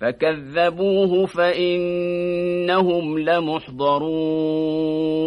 فكذبوه فإنهم لمحضرون.